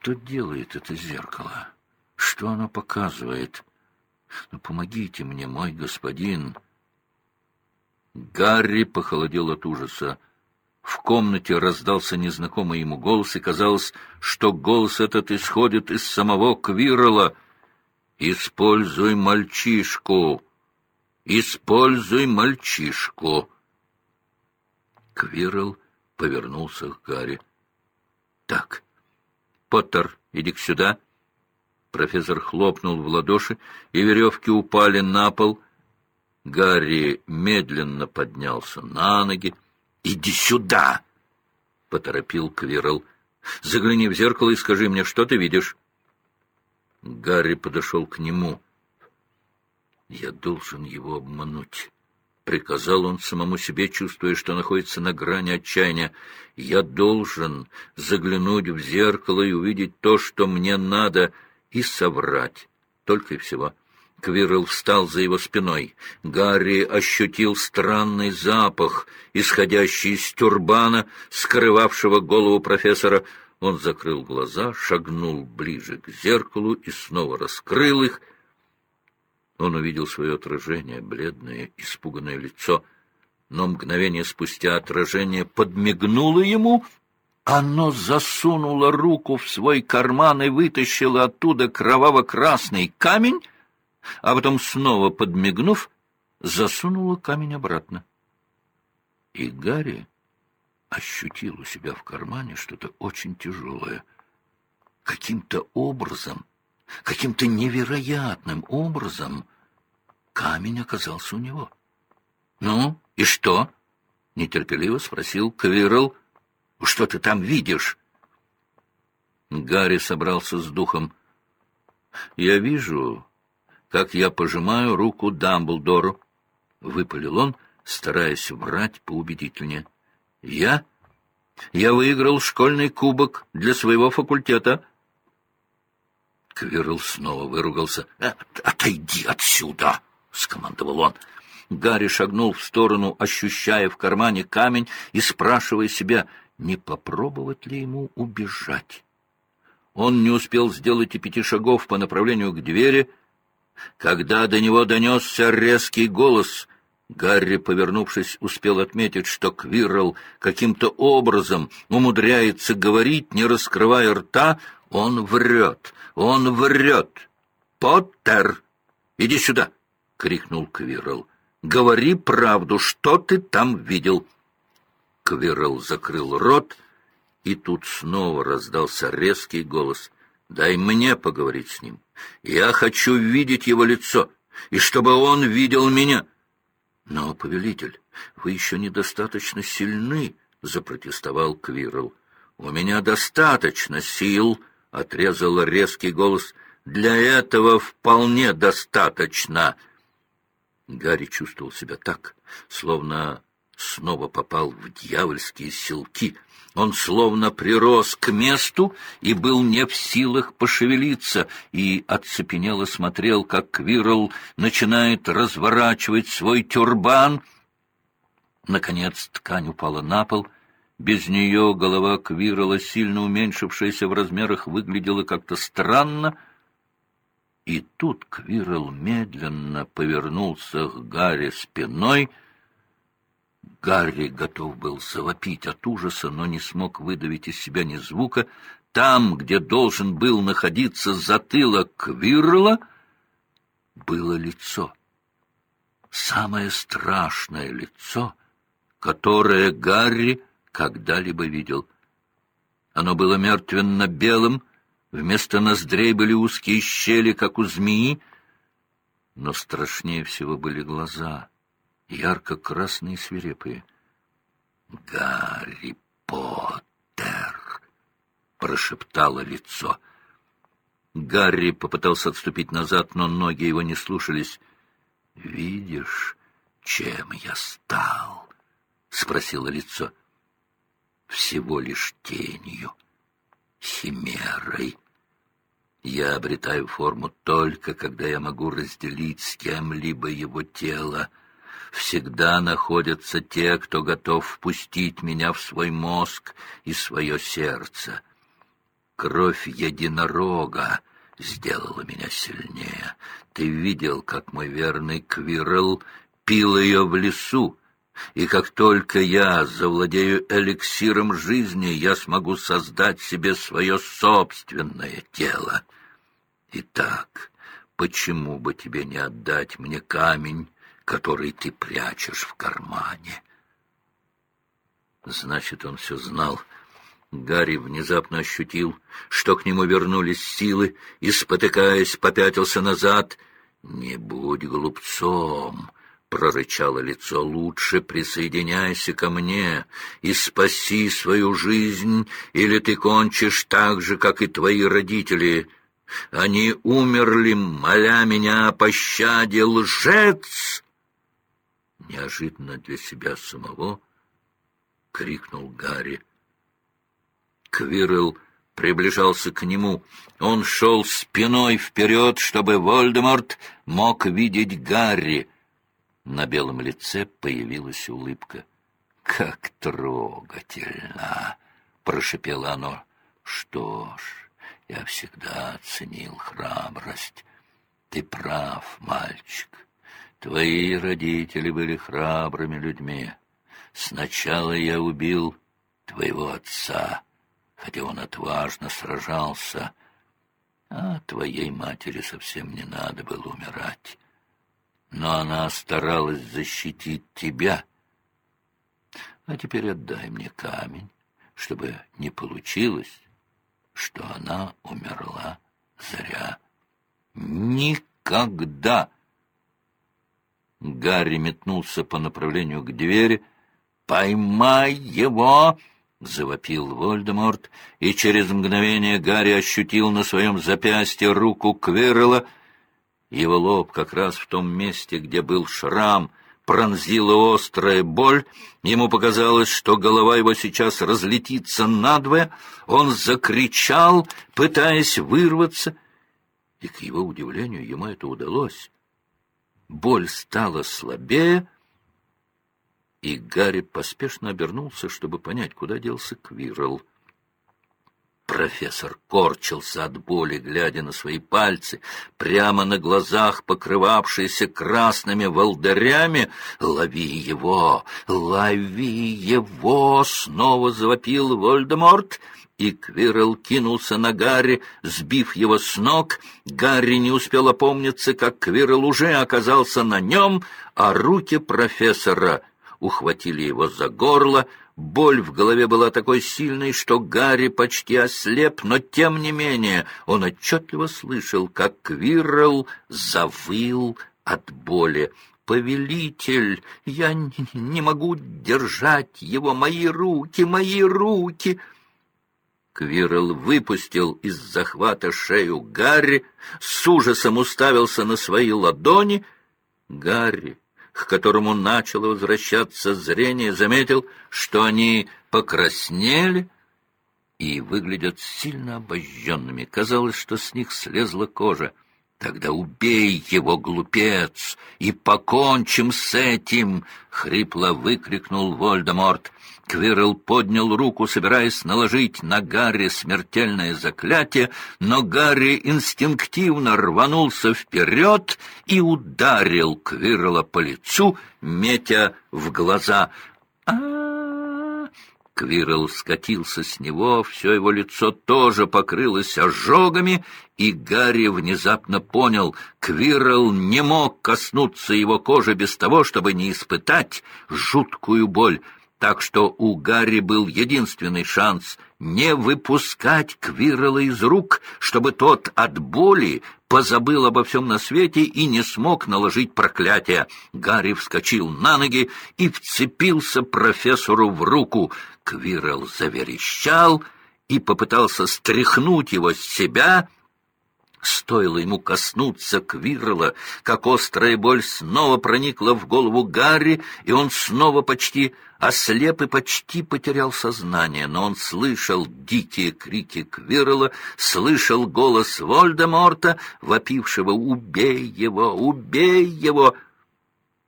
Что делает это зеркало? Что оно показывает? Ну, помогите мне, мой господин. Гарри похолодел от ужаса. В комнате раздался незнакомый ему голос, и казалось, что голос этот исходит из самого Квирла. «Используй мальчишку! Используй мальчишку!» Квирл повернулся к Гарри. «Так, Поттер, иди сюда!» Профессор хлопнул в ладоши, и веревки упали на пол. Гарри медленно поднялся на ноги. «Иди сюда!» — поторопил Квирл. «Загляни в зеркало и скажи мне, что ты видишь?» Гарри подошел к нему. «Я должен его обмануть», — приказал он самому себе, чувствуя, что находится на грани отчаяния. «Я должен заглянуть в зеркало и увидеть то, что мне надо» и соврать. Только и всего. Квирл встал за его спиной. Гарри ощутил странный запах, исходящий из тюрбана, скрывавшего голову профессора. Он закрыл глаза, шагнул ближе к зеркалу и снова раскрыл их. Он увидел свое отражение, бледное, испуганное лицо. Но мгновение спустя отражение подмигнуло ему — оно засунуло руку в свой карман и вытащило оттуда кроваво-красный камень, а потом, снова подмигнув, засунуло камень обратно. И Гарри ощутил у себя в кармане что-то очень тяжелое. Каким-то образом, каким-то невероятным образом камень оказался у него. — Ну, и что? — нетерпеливо спросил Квирл. — что ты там видишь? Гарри собрался с духом. Я вижу, как я пожимаю руку Дамблдору. Выпалил он, стараясь врать поубедительнее. Я? Я выиграл школьный кубок для своего факультета. Квирл снова выругался. «Э, «Отойди отсюда!» — скомандовал он. Гарри шагнул в сторону, ощущая в кармане камень и спрашивая себя, не попробовать ли ему убежать. Он не успел сделать и пяти шагов по направлению к двери, когда до него донесся резкий голос. Гарри, повернувшись, успел отметить, что Квирл каким-то образом умудряется говорить, не раскрывая рта. Он врет, он врет. «Поттер, иди сюда!» — крикнул Квирл. «Говори правду, что ты там видел?» Квирл закрыл рот, и тут снова раздался резкий голос. «Дай мне поговорить с ним. Я хочу видеть его лицо, и чтобы он видел меня». «Но, повелитель, вы еще недостаточно сильны», — запротестовал Квирл. «У меня достаточно сил», — отрезал резкий голос. «Для этого вполне достаточно». Гарри чувствовал себя так, словно снова попал в дьявольские селки. Он словно прирос к месту и был не в силах пошевелиться, и оцепенело смотрел, как Квирл начинает разворачивать свой тюрбан. Наконец ткань упала на пол. Без нее голова Квирла, сильно уменьшившаяся в размерах, выглядела как-то странно. И тут Квирл медленно повернулся к Гарри спиной — Гарри готов был завопить от ужаса, но не смог выдавить из себя ни звука. Там, где должен был находиться затылок Квирла, было лицо. Самое страшное лицо, которое Гарри когда-либо видел. Оно было мертвенно-белым, вместо ноздрей были узкие щели, как у змеи, но страшнее всего были глаза — ярко-красные свирепые. «Гарри Поттер!» — прошептало лицо. Гарри попытался отступить назад, но ноги его не слушались. «Видишь, чем я стал?» — спросило лицо. «Всего лишь тенью, химерой. Я обретаю форму только, когда я могу разделить с кем-либо его тело» всегда находятся те, кто готов впустить меня в свой мозг и свое сердце. Кровь единорога сделала меня сильнее. Ты видел, как мой верный Квирл пил ее в лесу, и как только я завладею эликсиром жизни, я смогу создать себе свое собственное тело. Итак, почему бы тебе не отдать мне камень, который ты прячешь в кармане? Значит, он все знал. Гарри внезапно ощутил, что к нему вернулись силы, и, спотыкаясь, попятился назад. «Не будь глупцом!» — прорычало лицо. «Лучше присоединяйся ко мне и спаси свою жизнь, или ты кончишь так же, как и твои родители. Они умерли, моля меня о пощаде, лжец!» Неожиданно для себя самого — крикнул Гарри. Квирл приближался к нему. Он шел спиной вперед, чтобы Вольдеморт мог видеть Гарри. На белом лице появилась улыбка. «Как трогательно!» — прошепело оно. «Что ж, я всегда ценил храбрость. Ты прав, мальчик. Твои родители были храбрыми людьми. Сначала я убил твоего отца, хотя он отважно сражался, а твоей матери совсем не надо было умирать. Но она старалась защитить тебя. А теперь отдай мне камень, чтобы не получилось, что она умерла зря. Никогда! Гарри метнулся по направлению к двери, «Поймай его!» — завопил Вольдеморт, и через мгновение Гарри ощутил на своем запястье руку Квирла. Его лоб как раз в том месте, где был шрам, пронзила острая боль. Ему показалось, что голова его сейчас разлетится надвое. Он закричал, пытаясь вырваться, и, к его удивлению, ему это удалось. Боль стала слабее, и Гарри поспешно обернулся, чтобы понять, куда делся Квирл. Профессор корчился от боли, глядя на свои пальцы, прямо на глазах, покрывавшиеся красными волдырями. «Лови его! Лови его!» — снова завопил Вольдеморт — и Квирл кинулся на Гарри, сбив его с ног. Гарри не успел опомниться, как Квирл уже оказался на нем, а руки профессора ухватили его за горло. Боль в голове была такой сильной, что Гарри почти ослеп, но тем не менее он отчетливо слышал, как Квирл завыл от боли. «Повелитель, я не могу держать его, мои руки, мои руки!» Квирл выпустил из захвата шею Гарри, с ужасом уставился на свои ладони. Гарри к которому начало возвращаться зрение, заметил, что они покраснели и выглядят сильно обожженными. Казалось, что с них слезла кожа. «Тогда убей его, глупец, и покончим с этим!» — хрипло выкрикнул Вольдеморт. Квирл поднял руку, собираясь наложить на Гарри смертельное заклятие, но Гарри инстинктивно рванулся вперед и ударил Квирла по лицу, метя в глаза. а, -а, -а Квирл скатился с него, все его лицо тоже покрылось ожогами, и Гарри внезапно понял, Квирл не мог коснуться его кожи без того, чтобы не испытать жуткую боль так что у Гарри был единственный шанс не выпускать Квирла из рук, чтобы тот от боли позабыл обо всем на свете и не смог наложить проклятие. Гарри вскочил на ноги и вцепился профессору в руку. Квирл заверещал и попытался стряхнуть его с себя, Стоило ему коснуться Квирла, как острая боль снова проникла в голову Гарри, и он снова почти ослеп и почти потерял сознание, но он слышал дикие крики Квирла, слышал голос Вольдеморта, вопившего «Убей его! Убей его!»